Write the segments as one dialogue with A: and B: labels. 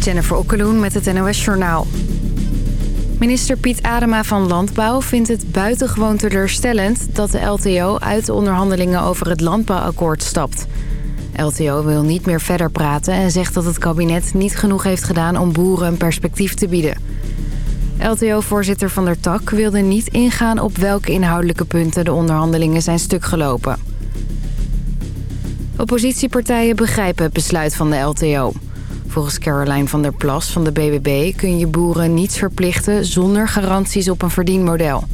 A: Jennifer Okkeloen met het NOS Journaal. Minister Piet Adema van Landbouw vindt het buitengewoon teleurstellend... dat de LTO uit de onderhandelingen over het landbouwakkoord stapt. LTO wil niet meer verder praten en zegt dat het kabinet niet genoeg heeft gedaan... om boeren een perspectief te bieden. LTO-voorzitter Van der Tak wilde niet ingaan op welke inhoudelijke punten... de onderhandelingen zijn stuk gelopen. Oppositiepartijen begrijpen het besluit van de LTO... Volgens Caroline van der Plas van de BBB kun je boeren niets verplichten zonder garanties op een verdienmodel.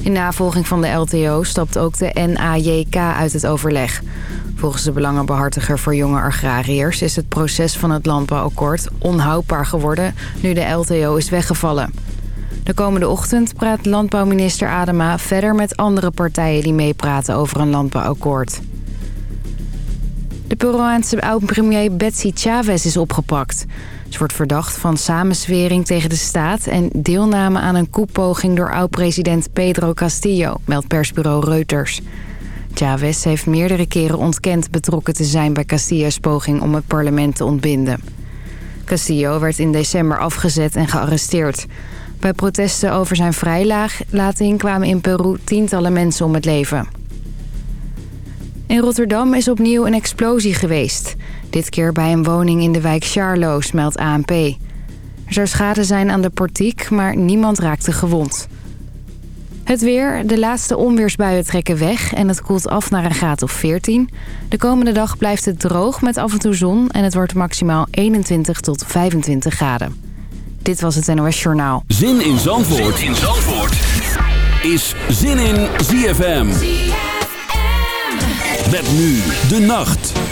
A: In navolging van de LTO stapt ook de NAJK uit het overleg. Volgens de belangenbehartiger voor jonge agrariërs is het proces van het landbouwakkoord onhoudbaar geworden nu de LTO is weggevallen. De komende ochtend praat landbouwminister Adema verder met andere partijen die meepraten over een landbouwakkoord. De Peruaanse oud-premier Betsy Chavez is opgepakt. Ze wordt verdacht van samenswering tegen de staat... en deelname aan een koepoging door oud-president Pedro Castillo... meldt persbureau Reuters. Chavez heeft meerdere keren ontkend betrokken te zijn... bij Castillo's poging om het parlement te ontbinden. Castillo werd in december afgezet en gearresteerd. Bij protesten over zijn vrijlating kwamen in Peru tientallen mensen om het leven... In Rotterdam is opnieuw een explosie geweest. Dit keer bij een woning in de wijk Charloes, meldt ANP. Er zou schade zijn aan de portiek, maar niemand raakte gewond. Het weer. De laatste onweersbuien trekken weg en het koelt af naar een graad of 14. De komende dag blijft het droog met af en toe zon en het wordt maximaal 21 tot 25 graden. Dit was het NOS Journaal.
B: Zin in Zandvoort, zin in Zandvoort. is Zin in ZFM. Met nu de nacht.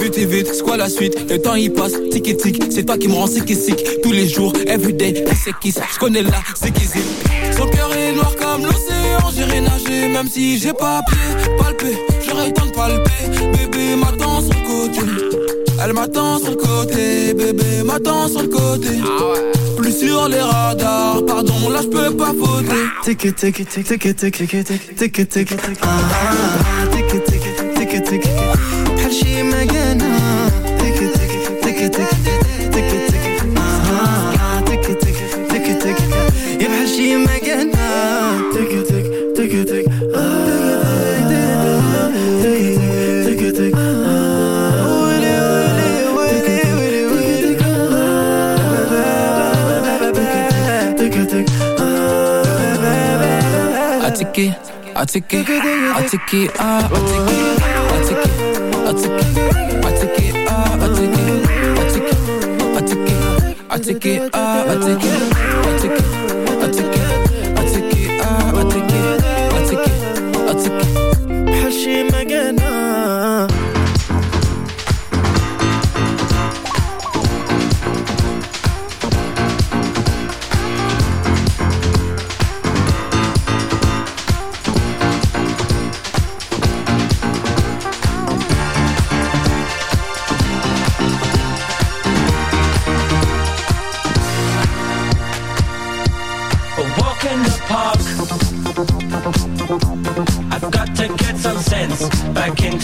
C: Vite et vite, c'est quoi la suite? Le temps il passe, tic et tic, c'est toi qui me rends sick et sick. Tous les jours, everyday, c'est qui ça Je connais la, c'est qui c'est. Son cœur est noir comme l'océan, j'irai nager Même si j'ai pas pied, palpé, j'aurais le temps de palper. Bébé, ma danse, elle m'attend sur le côté, bébé m'attend sur le côté. Plus sur les radars, pardon, là je peux pas
D: voter. Ah.
E: Take it, I take it, ah, I take it, I take it, I take it, I take it, ah, I take it, I take it, I take it, I take ah, I it,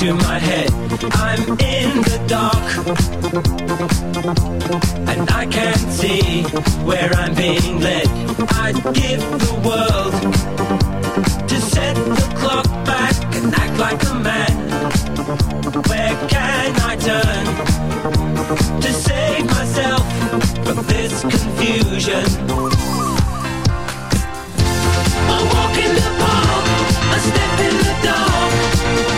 F: into my head. I'm in the dark. And I can't see where I'm being led. I'd give the world to set the clock back and act like a man. Where can I turn to save myself from this confusion? A walk in the park, a step in the dark.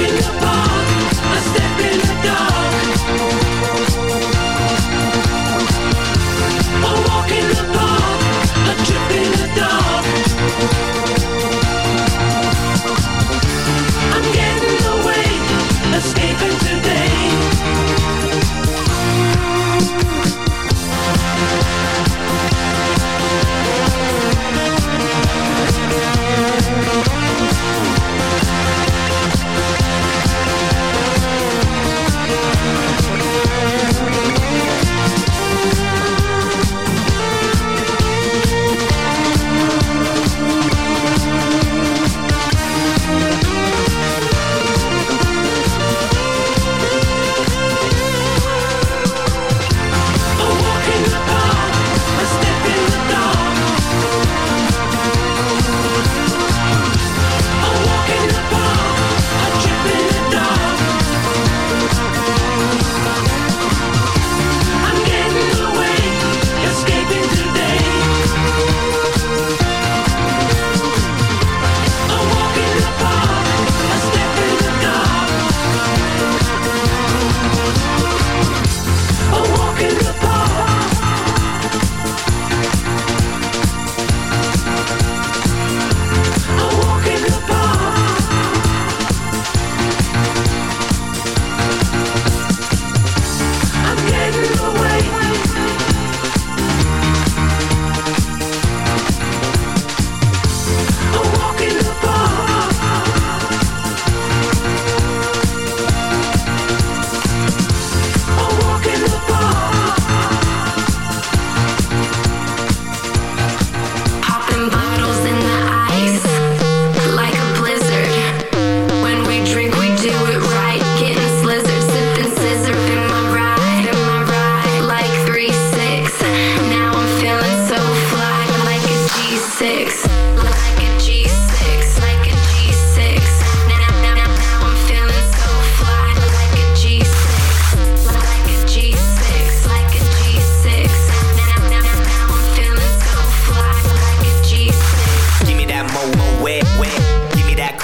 F: A walk in the park, a step in the dark.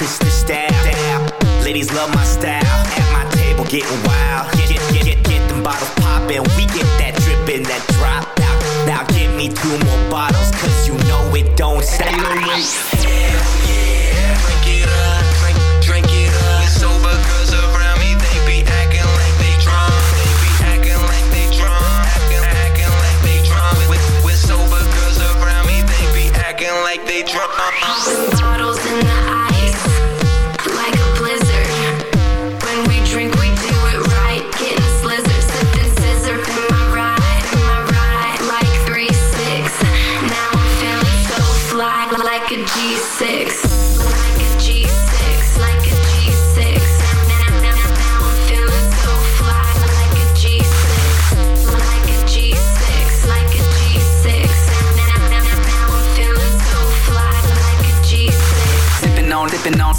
G: Give me that crystal style. style. Ladies love my style. At my table getting wild. Get get get get, get them bottles poppin'. We get that drippin', that drop. Now now give me two more bottles, cause you know it don't stop. Hell yeah, drink it up, drink drink it up. Sober girls around me, they be acting like they drunk. They be acting like they drunk. Acting acting like they drunk. With with sober girls around me, they be acting like they
H: sipping on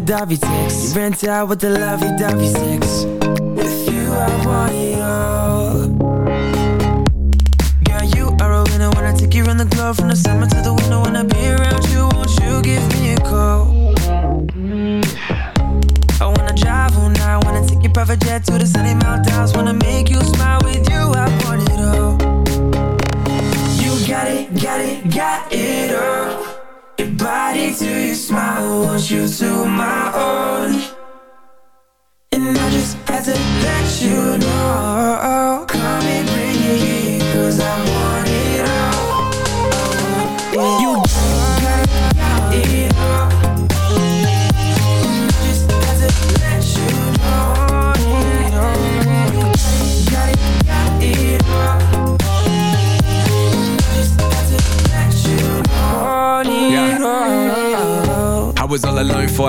I: Lovey-dovey sex. You rent out with the lovey-dovey sex. With you, I want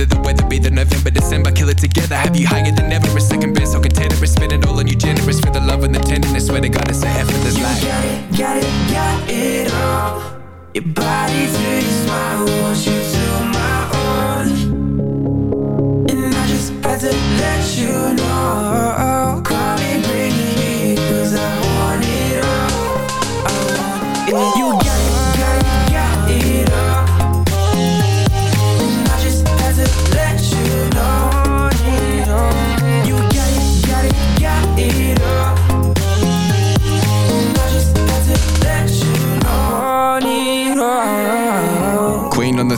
E: whether the weather be the November, December, kill it together. Have you higher than ever? A second best, so contentious. Spend it all on you, generous for the love and the tenderness. Swear to God, it's a effortless
I: You
E: life.
I: got it, got it, got it all. Your body to your smile, want you to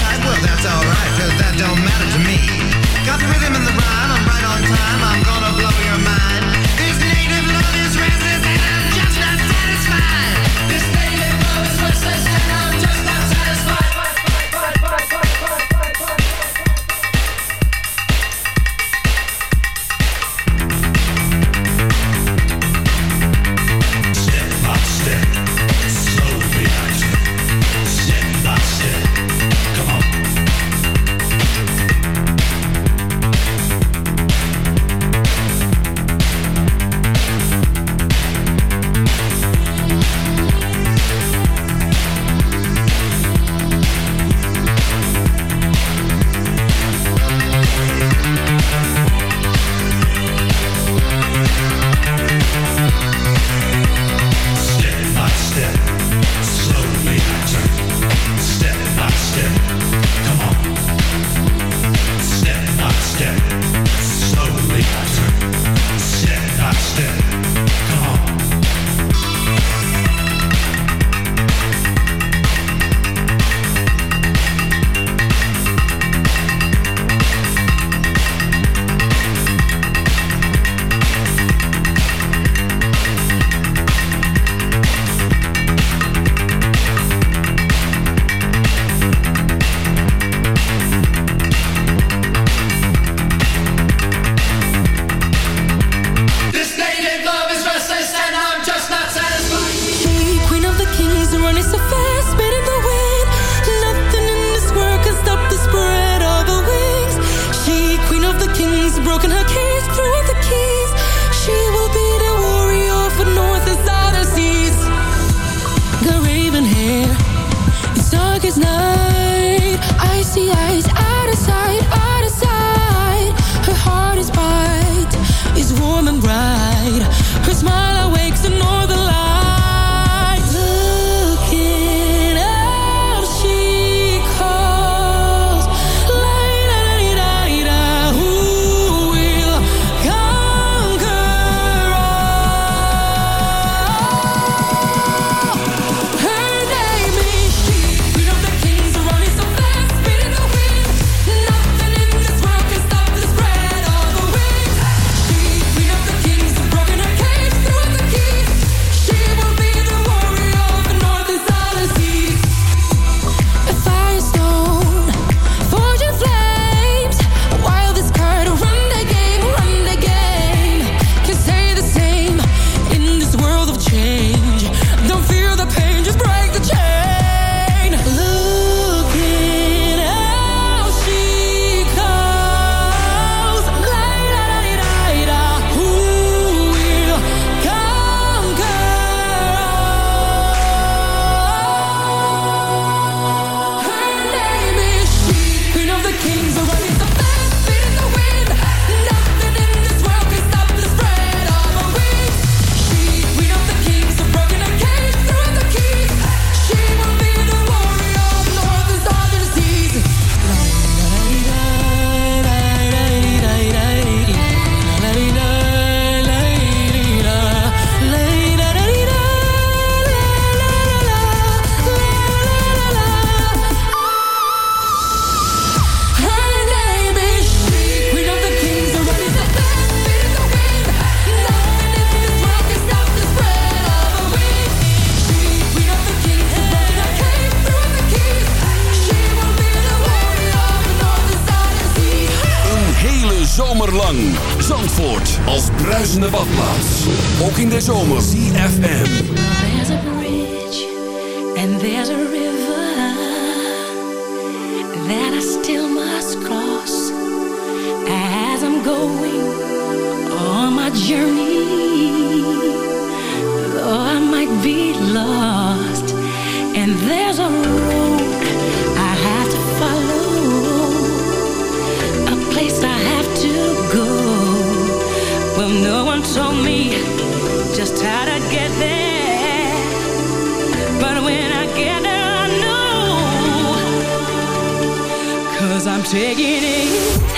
J: tight, well that's alright, cause that don't matter to me. Got the rhythm and the rhyme, I'm right on time, I'm gonna blow your mind. This native love is restless and I'm just not satisfied. This native love is restless
B: smile jaar lang. Zandvoort als bruisende badplaats. Ook in de zomer. CFM.
K: There's a bridge and there's a river.
L: take
M: it
B: in.